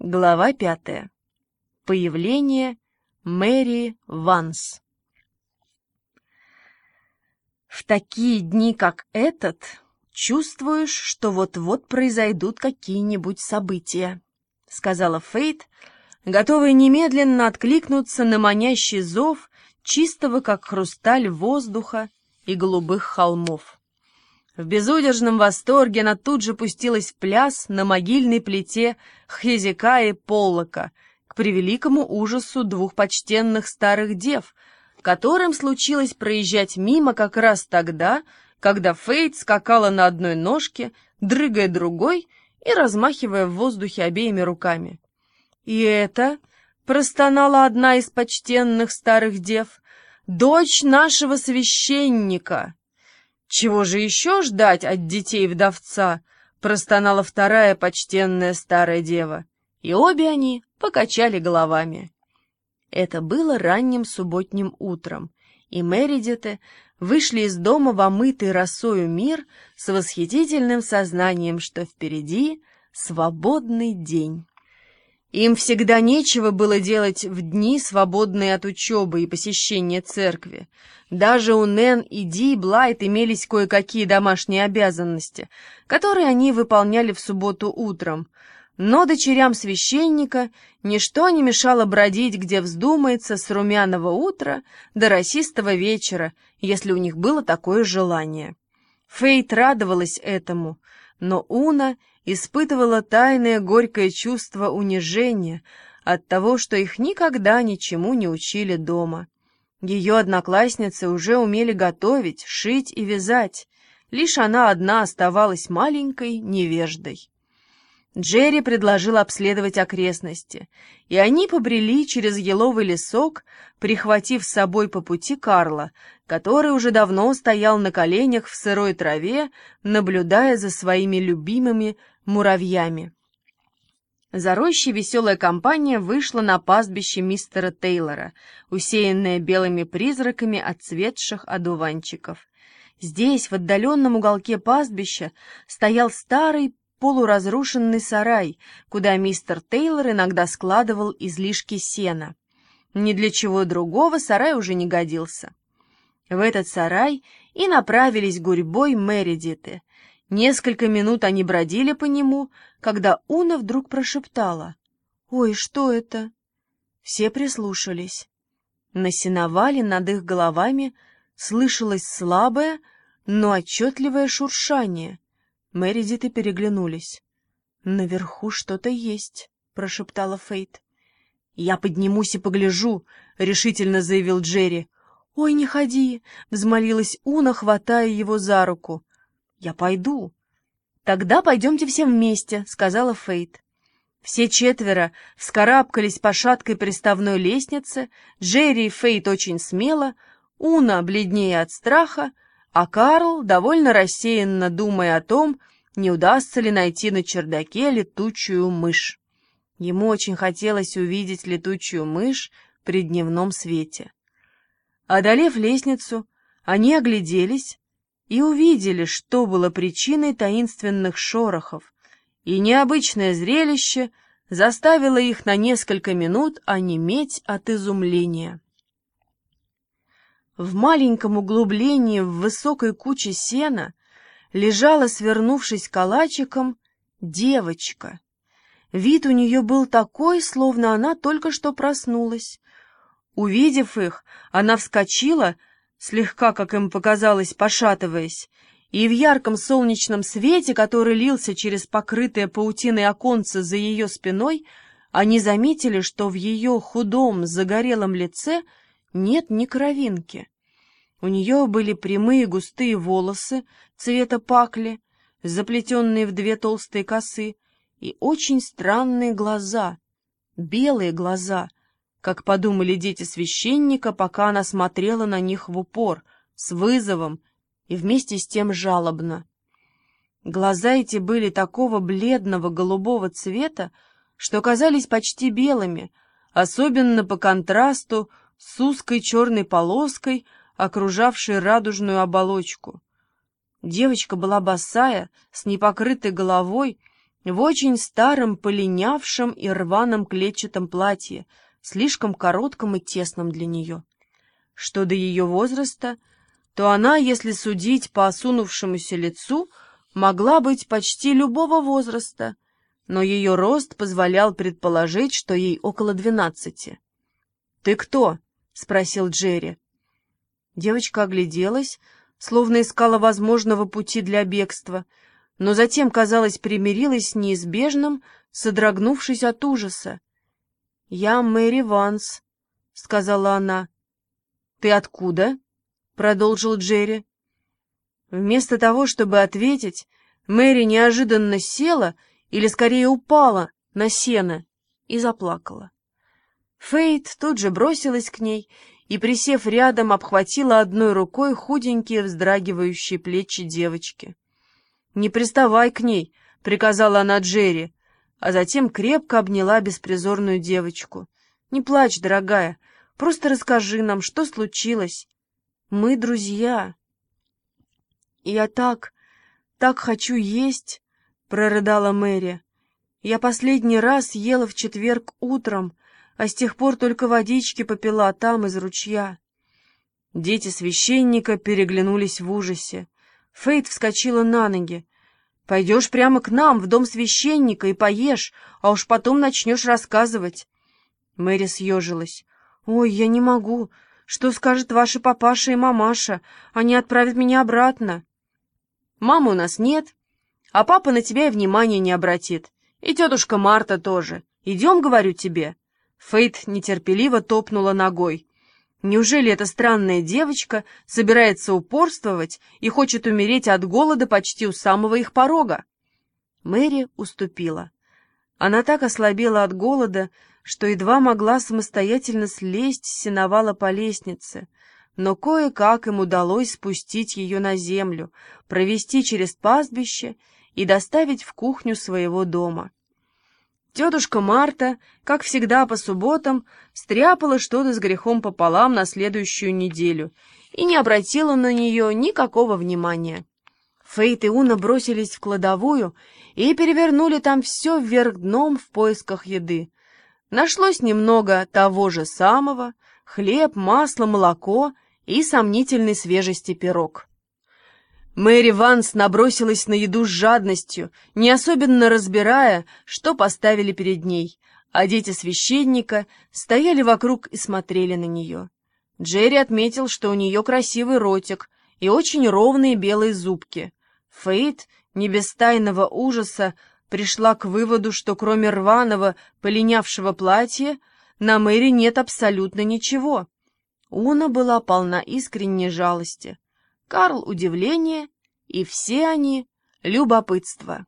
Глава пятая. Появление Мэри Ванс. В такие дни, как этот, чувствуешь, что вот-вот произойдут какие-нибудь события, сказала Фейт, готовая немедленно откликнуться на манящий зов чистого, как хрусталь, воздуха и голубых холмов. В безудержном восторге она тут же пустилась в пляс на могильной плите Хезека и Поллока, к превеликому ужасу двух почтенных старых дев, которым случилось проезжать мимо как раз тогда, когда Фейт скакала на одной ножке, дрыгая другой и размахивая в воздухе обеими руками. «И это...» — простонала одна из почтенных старых дев — «дочь нашего священника!» «Чего же еще ждать от детей вдовца?» — простонала вторая почтенная старая дева. И обе они покачали головами. Это было ранним субботним утром, и Мередиты вышли из дома в омытый росою мир с восхитительным сознанием, что впереди свободный день. Им всегда нечего было делать в дни, свободные от учебы и посещения церкви. Даже у Нэн и Ди Блайт имелись кое-какие домашние обязанности, которые они выполняли в субботу утром. Но дочерям священника ничто не мешало бродить, где вздумается, с румяного утра до росистого вечера, если у них было такое желание. Фейт радовалась этому, но Уна испытывала тайное горькое чувство унижения от того, что их никогда ничему не учили дома. Ее одноклассницы уже умели готовить, шить и вязать, лишь она одна оставалась маленькой невеждой. Джерри предложил обследовать окрестности, и они побрели через еловый лесок, прихватив с собой по пути Карла, который уже давно стоял на коленях в сырой траве, наблюдая за своими любимыми муравьями. За рощей веселая компания вышла на пастбище мистера Тейлора, усеянное белыми призраками отцветших одуванчиков. Здесь, в отдаленном уголке пастбища, стоял старый полуразрушенный сарай, куда мистер Тейлор иногда складывал излишки сена. Ни для чего другого сарай уже не годился. В этот сарай и направились гурьбой Мередиты. Несколько минут они бродили по нему, когда Уна вдруг прошептала. «Ой, что это?» Все прислушались. На сеновале над их головами слышалось слабое, но отчетливое шуршание — Мэридиты переглянулись. «Наверху что-то есть», — прошептала Фейт. «Я поднимусь и погляжу», — решительно заявил Джерри. «Ой, не ходи!» — взмолилась Уна, хватая его за руку. «Я пойду». «Тогда пойдемте все вместе», — сказала Фейт. Все четверо вскарабкались по шаткой приставной лестнице, Джерри и Фейт очень смело, Уна бледнее от страха, а Карл, довольно рассеянно думая о том, не удастся ли найти на чердаке летучую мышь. Ему очень хотелось увидеть летучую мышь при дневном свете. Одолев лестницу, они огляделись и увидели, что было причиной таинственных шорохов, и необычное зрелище заставило их на несколько минут онеметь от изумления. В маленьком углублении в высокой куче сена лежала, свернувшись калачиком, девочка. Вид у нее был такой, словно она только что проснулась. Увидев их, она вскочила, слегка, как им показалось, пошатываясь, и в ярком солнечном свете, который лился через покрытое паутиной оконце за ее спиной, они заметили, что в ее худом, загорелом лице — нет ни кровинки. У нее были прямые густые волосы цвета пакли, заплетенные в две толстые косы, и очень странные глаза, белые глаза, как подумали дети священника, пока она смотрела на них в упор, с вызовом и вместе с тем жалобно. Глаза эти были такого бледного голубого цвета, что казались почти белыми, особенно по контрасту с узкой черной полоской, окружавшей радужную оболочку. Девочка была босая, с непокрытой головой, в очень старом полинявшем и рваном клетчатом платье, слишком коротком и тесном для нее. Что до ее возраста, то она, если судить по осунувшемуся лицу, могла быть почти любого возраста, но ее рост позволял предположить, что ей около двенадцати. «Ты кто?» — спросил Джерри. Девочка огляделась, словно искала возможного пути для бегства, но затем, казалось, примирилась с неизбежным, содрогнувшись от ужаса. «Я Мэри Ванс», — сказала она. «Ты откуда?» — продолжил Джерри. Вместо того, чтобы ответить, Мэри неожиданно села или, скорее, упала на сено и заплакала. Фейт тут же бросилась к ней и, присев рядом, обхватила одной рукой худенькие вздрагивающие плечи девочки. «Не приставай к ней», — приказала она Джерри, а затем крепко обняла беспризорную девочку. «Не плачь, дорогая, просто расскажи нам, что случилось. Мы друзья». «Я так, так хочу есть», — прорыдала Мэри. «Я последний раз ела в четверг утром, а с тех пор только водички попила там из ручья. Дети священника переглянулись в ужасе. Фейт вскочила на ноги. «Пойдешь прямо к нам, в дом священника, и поешь, а уж потом начнешь рассказывать». Мэри съежилась. «Ой, я не могу. Что скажет ваши папаша и мамаша? Они отправят меня обратно». «Мамы у нас нет, а папа на тебя и внимания не обратит. И тетушка Марта тоже. Идем, говорю тебе». Фейт нетерпеливо топнула ногой. Неужели эта странная девочка собирается упорствовать и хочет умереть от голода почти у самого их порога? Мэри уступила. Она так ослабела от голода, что едва могла самостоятельно слезть с сеновала по лестнице, но кое-как им удалось спустить ее на землю, провести через пастбище и доставить в кухню своего дома. Тетушка Марта, как всегда по субботам, стряпала что-то с грехом пополам на следующую неделю и не обратила на нее никакого внимания. Фейт и Уна бросились в кладовую и перевернули там все вверх дном в поисках еды. Нашлось немного того же самого — хлеб, масло, молоко и сомнительной свежести пирог. Мэри Ванс набросилась на еду с жадностью, не особенно разбирая, что поставили перед ней, а дети священника стояли вокруг и смотрели на нее. Джерри отметил, что у нее красивый ротик и очень ровные белые зубки. Фейт, не без тайного ужаса, пришла к выводу, что кроме рваного, полинявшего платья, на Мэри нет абсолютно ничего. Уна была полна искренней жалости. Карл — удивление, и все они — любопытство.